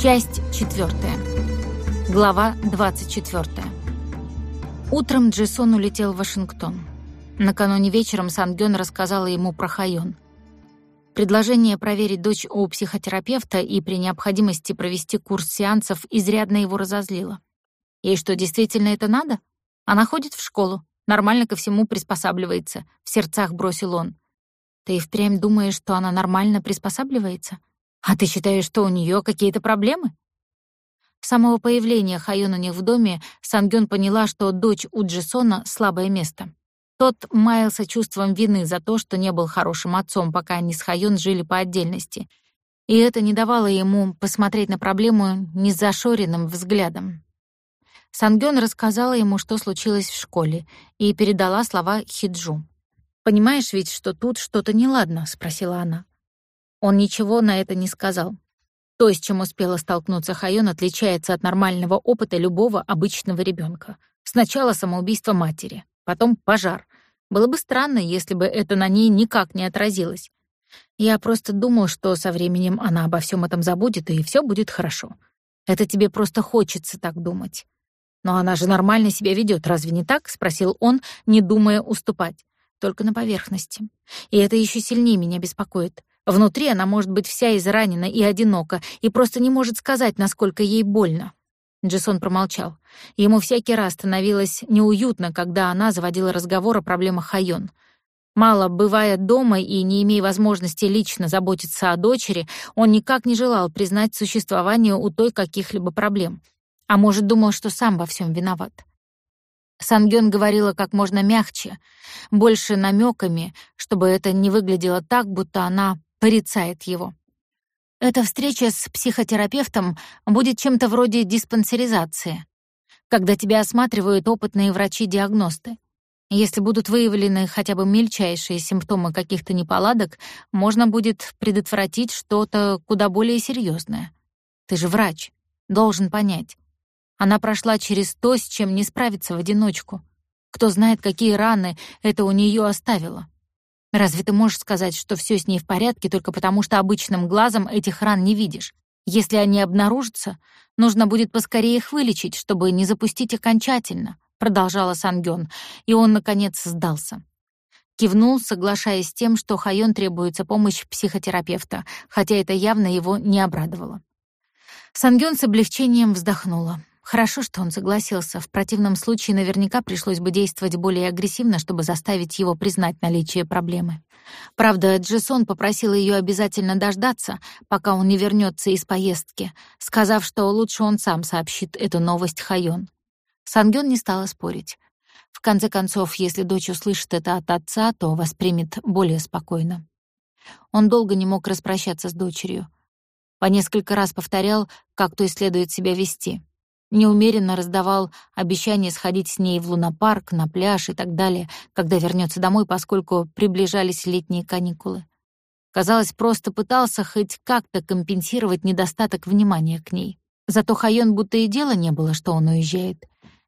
Часть четвертая. Глава 24. Утром Джейсон улетел в Вашингтон. Накануне вечером Сангён рассказала ему про Хайон. Предложение проверить дочь у психотерапевта и при необходимости провести курс сеансов изрядно его разозлило. Ей что, действительно это надо? Она ходит в школу, нормально ко всему приспосабливается, в сердцах бросил он. Ты и впрямь думаешь, что она нормально приспосабливается? А ты считаешь, что у нее какие-то проблемы? С самого появления Хайон у них в доме Сангён поняла, что дочь у слабое место. Тот маялся чувством вины за то, что не был хорошим отцом, пока они с Хайон жили по отдельности. И это не давало ему посмотреть на проблему незашоренным взглядом. Сангён рассказала ему, что случилось в школе, и передала слова Хиджу. «Понимаешь ведь, что тут что-то неладно?» — спросила она. Он ничего на это не сказал. То, с чем успела столкнуться Хайон, отличается от нормального опыта любого обычного ребенка. Сначала самоубийство матери, потом пожар. Было бы странно, если бы это на ней никак не отразилось. Я просто думал, что со временем она обо всем этом забудет, и все будет хорошо. Это тебе просто хочется так думать. Но она же нормально себя ведет, разве не так? спросил он, не думая уступать. Только на поверхности. И это еще сильнее меня беспокоит. Внутри она может быть вся изранена и одинока, и просто не может сказать, насколько ей больно. Джессон промолчал. Ему всякий раз становилось неуютно, когда она заводила разговор о проблемах Хайон. Мало бывая дома и не имея возможности лично заботиться о дочери, он никак не желал признать существование у той каких-либо проблем. А может, думал, что сам во всем виноват. Сангён говорила как можно мягче, больше намеками, чтобы это не выглядело так, будто она порицает его. Эта встреча с психотерапевтом будет чем-то вроде диспансеризации, когда тебя осматривают опытные врачи-диагносты. Если будут выявлены хотя бы мельчайшие симптомы каких-то неполадок, можно будет предотвратить что-то куда более серьезное. Ты же врач, должен понять. Она прошла через то, с чем не справиться в одиночку. Кто знает, какие раны это у нее оставило. Разве ты можешь сказать, что все с ней в порядке только потому, что обычным глазом этих ран не видишь? Если они обнаружатся, нужно будет поскорее их вылечить, чтобы не запустить окончательно, продолжала Сангён, и он наконец сдался. Кивнул, соглашаясь с тем, что Хайон требуется помощь психотерапевта, хотя это явно его не обрадовало. Сангён с облегчением вздохнула. Хорошо, что он согласился. В противном случае наверняка пришлось бы действовать более агрессивно, чтобы заставить его признать наличие проблемы. Правда, Джессон попросил ее обязательно дождаться, пока он не вернется из поездки, сказав, что лучше он сам сообщит эту новость Хайон. Сангён не стала спорить. В конце концов, если дочь услышит это от отца, то воспримет более спокойно. Он долго не мог распрощаться с дочерью. По несколько раз повторял, как то и следует себя вести неумеренно раздавал обещания сходить с ней в лунопарк, на пляж и так далее, когда вернется домой, поскольку приближались летние каникулы. Казалось, просто пытался хоть как-то компенсировать недостаток внимания к ней. Зато Хайон будто и дела не было, что он уезжает.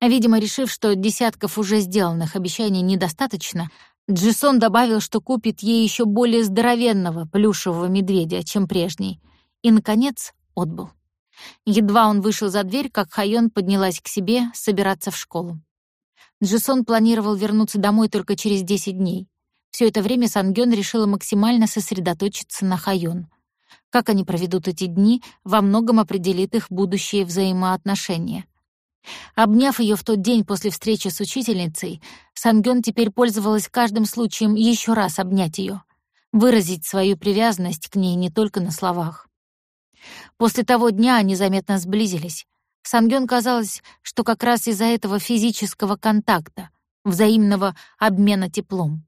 Видимо, решив, что десятков уже сделанных обещаний недостаточно, Джисон добавил, что купит ей еще более здоровенного плюшевого медведя, чем прежний, и, наконец, отбыл. Едва он вышел за дверь, как Хайон поднялась к себе собираться в школу. Джисон планировал вернуться домой только через 10 дней. Все это время Сангён решила максимально сосредоточиться на Хайон. Как они проведут эти дни, во многом определит их будущие взаимоотношения. Обняв ее в тот день после встречи с учительницей, Сангён теперь пользовалась каждым случаем еще раз обнять ее, выразить свою привязанность к ней не только на словах. После того дня они заметно сблизились. Сангён казалось, что как раз из-за этого физического контакта, взаимного обмена теплом.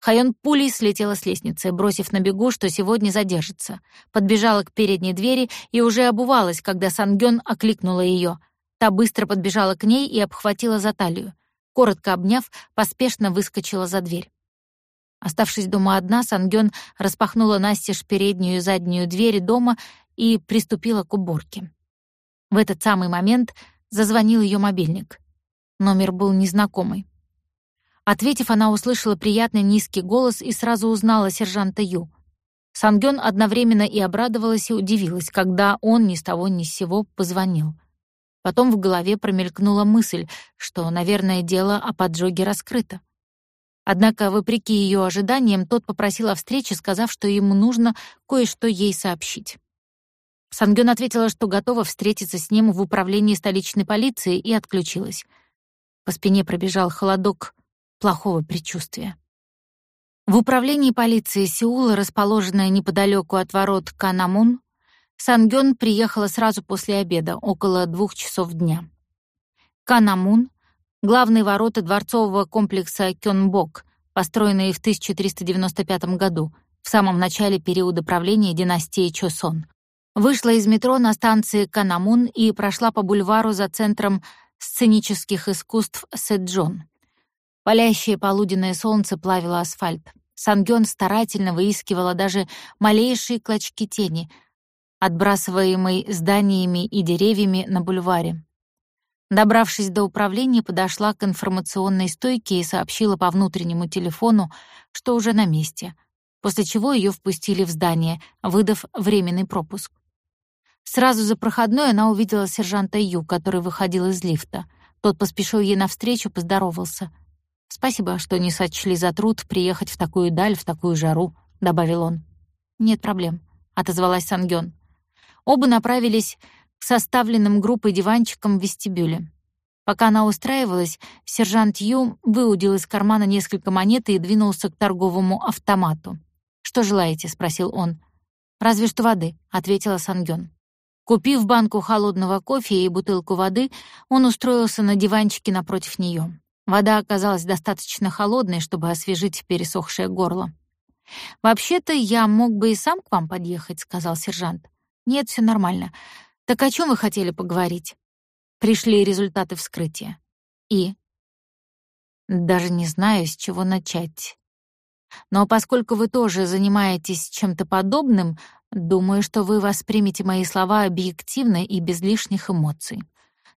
Хайон пулей слетела с лестницы, бросив на бегу, что сегодня задержится. Подбежала к передней двери и уже обувалась, когда Сангён окликнула её. Та быстро подбежала к ней и обхватила за талию. Коротко обняв, поспешно выскочила за дверь. Оставшись дома одна, Сангён распахнула настежь переднюю и заднюю двери дома и приступила к уборке. В этот самый момент зазвонил ее мобильник. Номер был незнакомый. Ответив, она услышала приятный низкий голос и сразу узнала сержанта Ю. Сангён одновременно и обрадовалась, и удивилась, когда он ни с того ни с сего позвонил. Потом в голове промелькнула мысль, что, наверное, дело о поджоге раскрыто. Однако, вопреки ее ожиданиям, тот попросил о встрече, сказав, что ему нужно кое-что ей сообщить. Сангён ответила, что готова встретиться с ним в управлении столичной полиции и отключилась. По спине пробежал холодок плохого предчувствия. В управлении полиции Сеула, расположенное неподалеку от ворот Канамун, Сангён приехала сразу после обеда, около двух часов дня. Канамун — главные ворота дворцового комплекса Кёнбок, построенные в 1395 году, в самом начале периода правления династии Чосон. Вышла из метро на станции Канамун и прошла по бульвару за центром сценических искусств Сэджон. Палящее полуденное солнце плавило асфальт. Сангён старательно выискивала даже малейшие клочки тени, отбрасываемой зданиями и деревьями на бульваре. Добравшись до управления, подошла к информационной стойке и сообщила по внутреннему телефону, что уже на месте, после чего ее впустили в здание, выдав временный пропуск. Сразу за проходной она увидела сержанта Ю, который выходил из лифта. Тот поспешил ей навстречу, поздоровался — «Спасибо, что не сочли за труд приехать в такую даль, в такую жару», — добавил он. «Нет проблем», — отозвалась Сангён. Оба направились к составленным группой диванчикам в вестибюле. Пока она устраивалась, сержант Ю выудил из кармана несколько монет и двинулся к торговому автомату. «Что желаете?» — спросил он. «Разве что воды», — ответила Сангён. Купив банку холодного кофе и бутылку воды, он устроился на диванчике напротив неё. Вода оказалась достаточно холодной, чтобы освежить пересохшее горло. «Вообще-то я мог бы и сам к вам подъехать», — сказал сержант. «Нет, все нормально. Так о чем вы хотели поговорить?» Пришли результаты вскрытия. И? Даже не знаю, с чего начать. Но поскольку вы тоже занимаетесь чем-то подобным, думаю, что вы воспримете мои слова объективно и без лишних эмоций.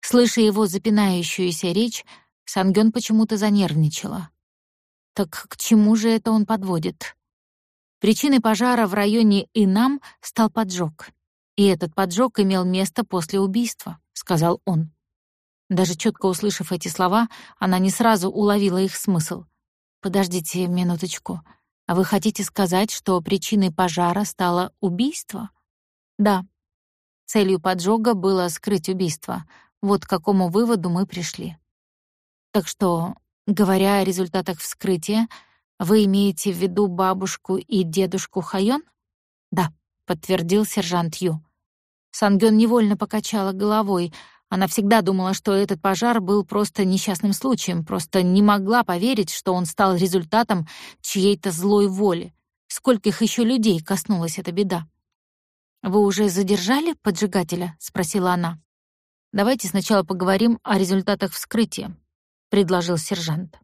Слыша его запинающуюся речь, Сангён почему-то занервничала. Так к чему же это он подводит? Причиной пожара в районе Инам стал поджог. И этот поджог имел место после убийства, сказал он. Даже четко услышав эти слова, она не сразу уловила их смысл. Подождите минуточку. А вы хотите сказать, что причиной пожара стало убийство? Да. Целью поджога было скрыть убийство. Вот к какому выводу мы пришли. Так что, говоря о результатах вскрытия, вы имеете в виду бабушку и дедушку Хайон? Да, подтвердил сержант Ю. Сангён невольно покачала головой. Она всегда думала, что этот пожар был просто несчастным случаем, просто не могла поверить, что он стал результатом чьей-то злой воли. Скольких еще людей коснулась эта беда? «Вы уже задержали поджигателя?» — спросила она. «Давайте сначала поговорим о результатах вскрытия предложил сержант.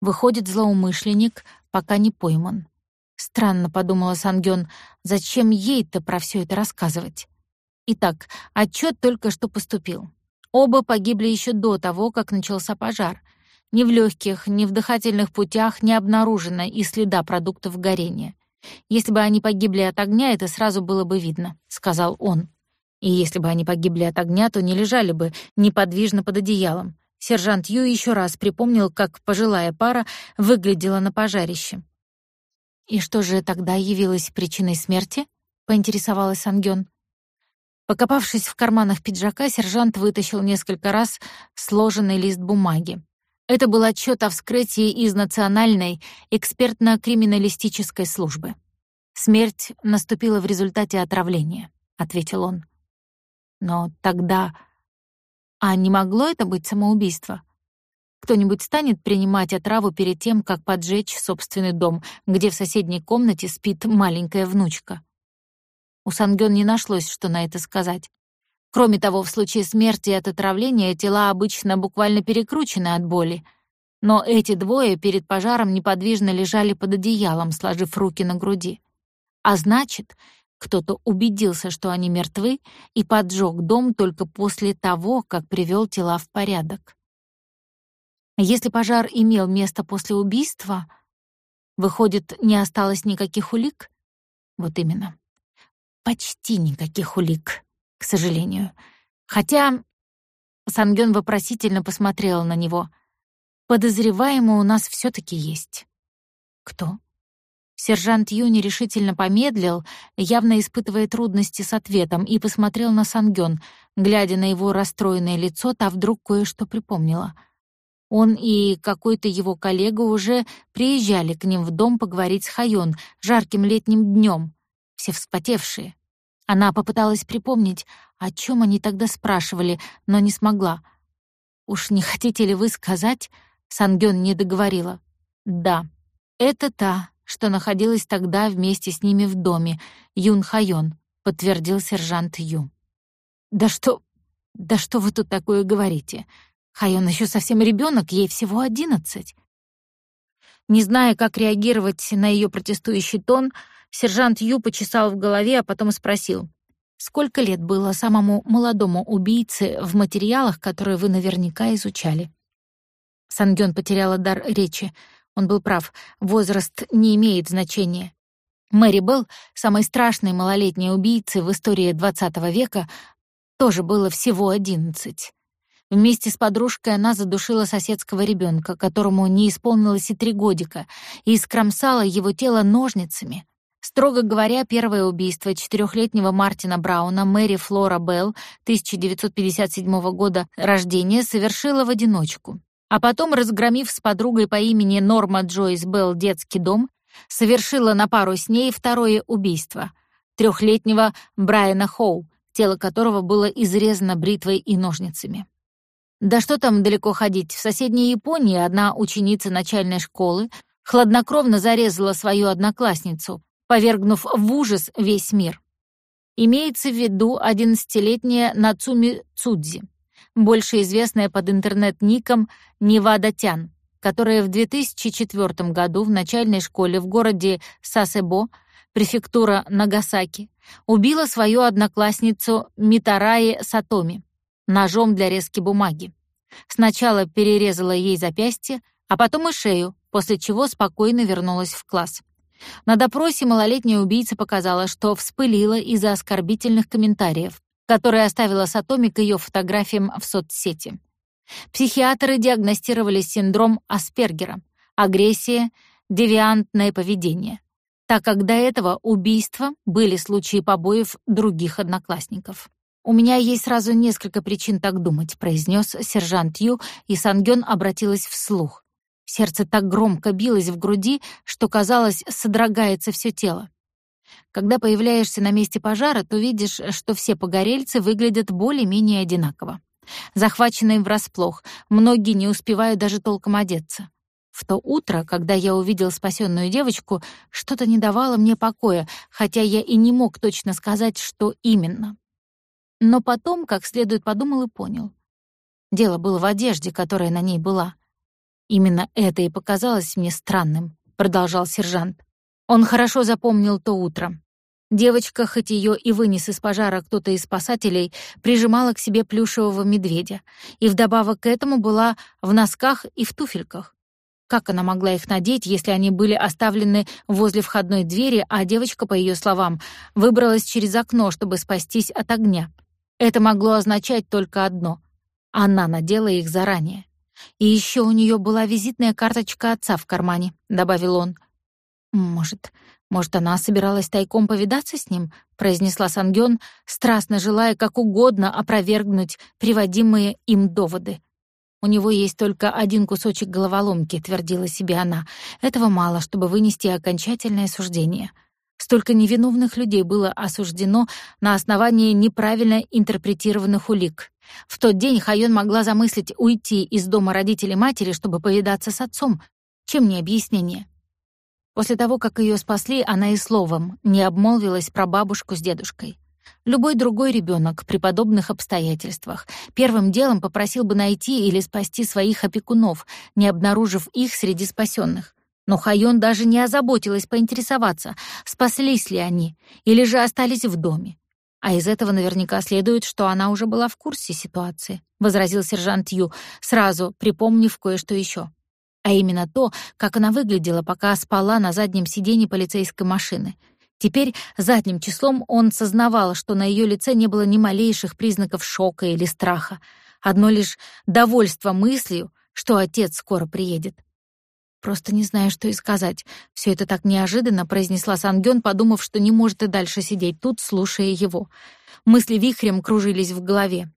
Выходит, злоумышленник пока не пойман. Странно, подумала Сангён, зачем ей-то про все это рассказывать? Итак, отчет только что поступил. Оба погибли еще до того, как начался пожар. Ни в легких, ни в дыхательных путях не обнаружено и следа продуктов горения. Если бы они погибли от огня, это сразу было бы видно, сказал он. И если бы они погибли от огня, то не лежали бы неподвижно под одеялом. Сержант Ю еще раз припомнил, как пожилая пара выглядела на пожарище. «И что же тогда явилось причиной смерти?» — поинтересовалась Ангён. Покопавшись в карманах пиджака, сержант вытащил несколько раз сложенный лист бумаги. Это был отчет о вскрытии из Национальной экспертно-криминалистической службы. «Смерть наступила в результате отравления», — ответил он. «Но тогда а не могло это быть самоубийство? Кто-нибудь станет принимать отраву перед тем, как поджечь собственный дом, где в соседней комнате спит маленькая внучка? У Сангён не нашлось, что на это сказать. Кроме того, в случае смерти от отравления тела обычно буквально перекручены от боли. Но эти двое перед пожаром неподвижно лежали под одеялом, сложив руки на груди. А значит, кто-то убедился, что они мертвы, и поджег дом только после того, как привел тела в порядок. Если пожар имел место после убийства, выходит, не осталось никаких улик? Вот именно. Почти никаких улик, к сожалению. Хотя Сангён вопросительно посмотрела на него. Подозреваемый у нас все таки есть. Кто? Сержант Ю нерешительно помедлил, явно испытывая трудности с ответом, и посмотрел на Сангён. Глядя на его расстроенное лицо, та вдруг кое-что припомнила. Он и какой-то его коллега уже приезжали к ним в дом поговорить с Хайон жарким летним днем, все вспотевшие. Она попыталась припомнить, о чем они тогда спрашивали, но не смогла. «Уж не хотите ли вы сказать?» Сангён не договорила. «Да, это та, что находилась тогда вместе с ними в доме, Юн Хайон», — подтвердил сержант Ю. «Да что... да что вы тут такое говорите? Хайон еще совсем ребенок, ей всего одиннадцать». Не зная, как реагировать на ее протестующий тон, сержант Ю почесал в голове, а потом спросил. «Сколько лет было самому молодому убийце в материалах, которые вы наверняка изучали?» Сангён потеряла дар речи. Он был прав, возраст не имеет значения. Мэри Белл, самой страшной малолетней убийцей в истории XX века, тоже было всего одиннадцать. Вместе с подружкой она задушила соседского ребенка, которому не исполнилось и три годика, и скромсала его тело ножницами. Строго говоря, первое убийство четырехлетнего Мартина Брауна Мэри Флора Белл 1957 года рождения совершила в одиночку а потом, разгромив с подругой по имени Норма Джойс Белл детский дом, совершила на пару с ней второе убийство — трехлетнего Брайана Хоу, тело которого было изрезано бритвой и ножницами. Да что там далеко ходить, в соседней Японии одна ученица начальной школы хладнокровно зарезала свою одноклассницу, повергнув в ужас весь мир. Имеется в виду одиннадцатилетняя Нацуми Цудзи больше известная под интернет-ником Невада Тян, которая в 2004 году в начальной школе в городе Сасебо, префектура Нагасаки, убила свою одноклассницу Митараи Сатоми ножом для резки бумаги. Сначала перерезала ей запястье, а потом и шею, после чего спокойно вернулась в класс. На допросе малолетняя убийца показала, что вспылила из-за оскорбительных комментариев, который оставила Сатоми к ее фотографиям в соцсети. Психиатры диагностировали синдром Аспергера, агрессия, девиантное поведение, так как до этого убийства были случаи побоев других одноклассников. «У меня есть сразу несколько причин так думать», — произнес сержант Ю, и Сангён обратилась вслух. Сердце так громко билось в груди, что, казалось, содрогается все тело. Когда появляешься на месте пожара, то видишь, что все погорельцы выглядят более-менее одинаково. Захваченные врасплох, многие не успевают даже толком одеться. В то утро, когда я увидел спасенную девочку, что-то не давало мне покоя, хотя я и не мог точно сказать, что именно. Но потом, как следует подумал и понял. Дело было в одежде, которая на ней была. Именно это и показалось мне странным, продолжал сержант. Он хорошо запомнил то утро. Девочка, хоть ее и вынес из пожара кто-то из спасателей, прижимала к себе плюшевого медведя, и вдобавок к этому была в носках и в туфельках. Как она могла их надеть, если они были оставлены возле входной двери, а девочка, по ее словам, выбралась через окно, чтобы спастись от огня? Это могло означать только одно — она надела их заранее. «И еще у нее была визитная карточка отца в кармане», — добавил он. «Может, может, она собиралась тайком повидаться с ним?» — произнесла Сангён, страстно желая как угодно опровергнуть приводимые им доводы. «У него есть только один кусочек головоломки», — твердила себе она. «Этого мало, чтобы вынести окончательное суждение». Столько невиновных людей было осуждено на основании неправильно интерпретированных улик. В тот день Хайон могла замыслить уйти из дома родителей матери, чтобы повидаться с отцом. Чем не объяснение? После того, как ее спасли, она и словом не обмолвилась про бабушку с дедушкой. Любой другой ребенок при подобных обстоятельствах первым делом попросил бы найти или спасти своих опекунов, не обнаружив их среди спасенных. Но Хайон даже не озаботилась поинтересоваться, спаслись ли они или же остались в доме. А из этого наверняка следует, что она уже была в курсе ситуации, возразил сержант Ю, сразу припомнив кое-что еще а именно то, как она выглядела, пока спала на заднем сиденье полицейской машины. Теперь задним числом он сознавал, что на ее лице не было ни малейших признаков шока или страха, одно лишь довольство мыслью, что отец скоро приедет. «Просто не знаю, что и сказать. Все это так неожиданно», — произнесла Сангён, подумав, что не может и дальше сидеть тут, слушая его. Мысли вихрем кружились в голове.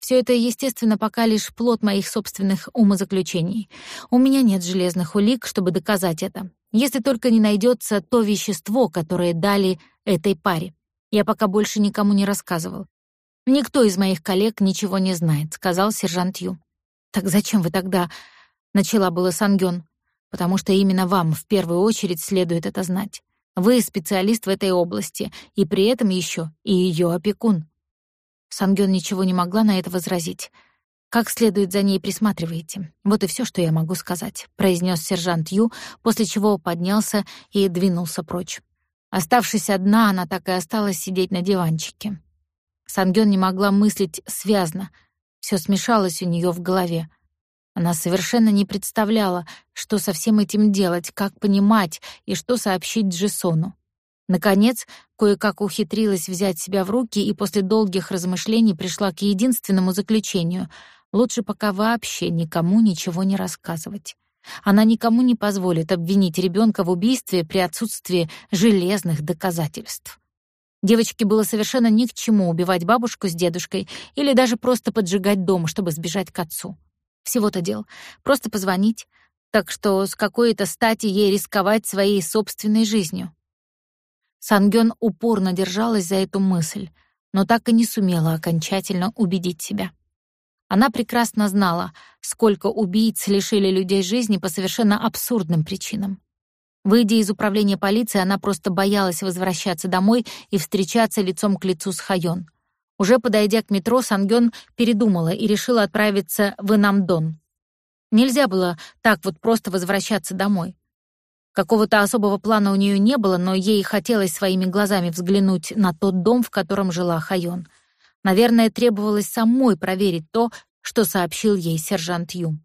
Все это, естественно, пока лишь плод моих собственных умозаключений. У меня нет железных улик, чтобы доказать это. Если только не найдется то вещество, которое дали этой паре. Я пока больше никому не рассказывал. Никто из моих коллег ничего не знает, сказал сержант Ю. Так зачем вы тогда? начала было Сангён. Потому что именно вам в первую очередь следует это знать. Вы специалист в этой области, и при этом еще и ее опекун. Сангён ничего не могла на это возразить. «Как следует за ней присматриваете. Вот и все, что я могу сказать», — произнес сержант Ю, после чего поднялся и двинулся прочь. Оставшись одна, она так и осталась сидеть на диванчике. Сангён не могла мыслить связно. Все смешалось у нее в голове. Она совершенно не представляла, что со всем этим делать, как понимать и что сообщить Джессону. Наконец, кое-как ухитрилась взять себя в руки и после долгих размышлений пришла к единственному заключению — лучше пока вообще никому ничего не рассказывать. Она никому не позволит обвинить ребенка в убийстве при отсутствии железных доказательств. Девочке было совершенно ни к чему убивать бабушку с дедушкой или даже просто поджигать дом, чтобы сбежать к отцу. Всего-то дел. Просто позвонить. Так что с какой-то стати ей рисковать своей собственной жизнью. Сангён упорно держалась за эту мысль, но так и не сумела окончательно убедить себя. Она прекрасно знала, сколько убийц лишили людей жизни по совершенно абсурдным причинам. Выйдя из управления полиции, она просто боялась возвращаться домой и встречаться лицом к лицу с Хайон. Уже подойдя к метро, Сангён передумала и решила отправиться в Инамдон. Нельзя было так вот просто возвращаться домой. Какого-то особого плана у нее не было, но ей хотелось своими глазами взглянуть на тот дом, в котором жила Хайон. Наверное, требовалось самой проверить то, что сообщил ей сержант Ю.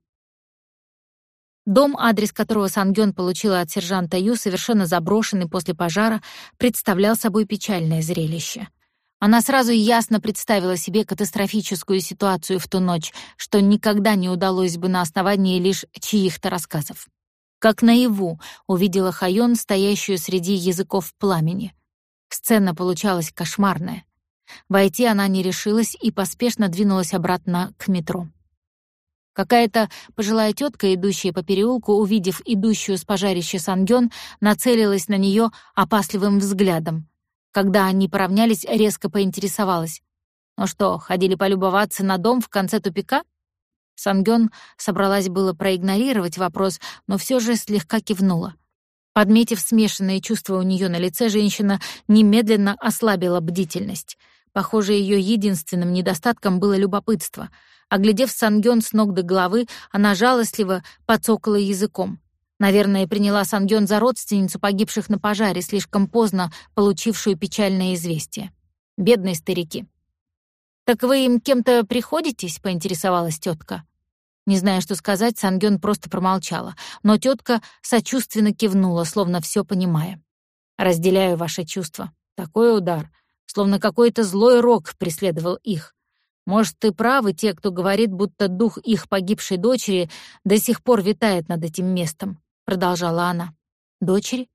Дом, адрес которого Сангён получила от сержанта Ю, совершенно заброшенный после пожара, представлял собой печальное зрелище. Она сразу ясно представила себе катастрофическую ситуацию в ту ночь, что никогда не удалось бы на основании лишь чьих-то рассказов. Как наяву увидела Хайон, стоящую среди языков пламени. Сцена получалась кошмарная. Войти она не решилась и поспешно двинулась обратно к метро. Какая-то пожилая тетка, идущая по переулку, увидев идущую с пожарища Сангён, нацелилась на нее опасливым взглядом. Когда они поравнялись, резко поинтересовалась. «Ну что, ходили полюбоваться на дом в конце тупика?» Сангён собралась было проигнорировать вопрос, но все же слегка кивнула. Подметив смешанные чувства у нее на лице, женщина немедленно ослабила бдительность. Похоже, ее единственным недостатком было любопытство. Оглядев Сангён с ног до головы, она жалостливо подцокала языком. Наверное, приняла Сангён за родственницу погибших на пожаре, слишком поздно получившую печальное известие. Бедные старики. «Так вы им кем-то приходитесь?» — поинтересовалась тетка. Не зная, что сказать, Сангён просто промолчала, но тетка сочувственно кивнула, словно все понимая. «Разделяю ваши чувства. Такой удар. Словно какой-то злой рок преследовал их. Может, ты правы те, кто говорит, будто дух их погибшей дочери до сих пор витает над этим местом», — продолжала она. «Дочери?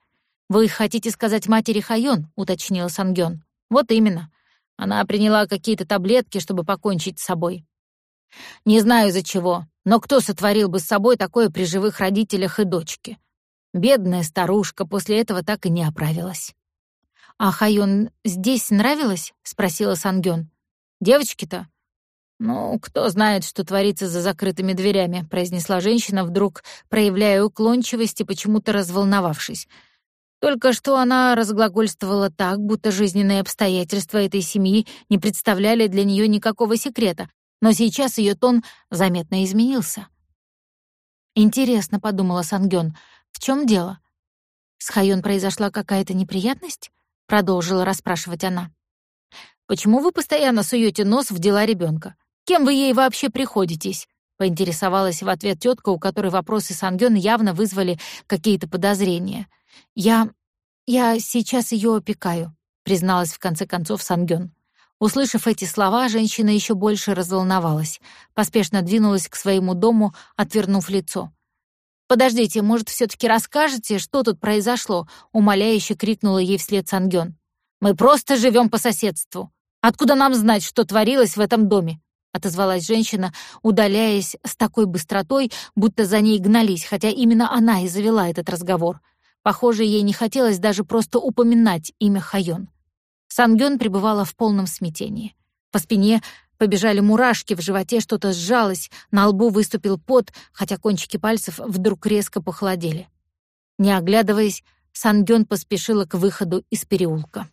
Вы хотите сказать матери Хайон?» — уточнила Сангён. «Вот именно. Она приняла какие-то таблетки, чтобы покончить с собой. Не знаю из-за чего, но кто сотворил бы с собой такое при живых родителях и дочке? Бедная старушка после этого так и не оправилась. «А Хайон здесь нравилось?» — спросила Сангён. «Девочки-то?» «Ну, кто знает, что творится за закрытыми дверями», — произнесла женщина, вдруг проявляя уклончивость и почему-то разволновавшись. Только что она разглагольствовала так, будто жизненные обстоятельства этой семьи не представляли для нее никакого секрета, но сейчас ее тон заметно изменился. «Интересно», — подумала Сангён, — «в чем дело? С Хайон произошла какая-то неприятность?» — продолжила расспрашивать она. «Почему вы постоянно суете нос в дела ребенка? Кем вы ей вообще приходитесь?» — поинтересовалась в ответ тетка, у которой вопросы Сангён явно вызвали какие-то подозрения — я... «Я сейчас ее опекаю», — призналась в конце концов Сангён. Услышав эти слова, женщина еще больше разволновалась, поспешно двинулась к своему дому, отвернув лицо. «Подождите, может, все таки расскажете, что тут произошло?» — умоляюще крикнула ей вслед Сангён. «Мы просто живем по соседству. Откуда нам знать, что творилось в этом доме?» — отозвалась женщина, удаляясь с такой быстротой, будто за ней гнались, хотя именно она и завела этот разговор. Похоже, ей не хотелось даже просто упоминать имя Хайон. Сангён пребывала в полном смятении. По спине побежали мурашки, в животе что-то сжалось, на лбу выступил пот, хотя кончики пальцев вдруг резко похолодели. Не оглядываясь, Сангён поспешила к выходу из переулка.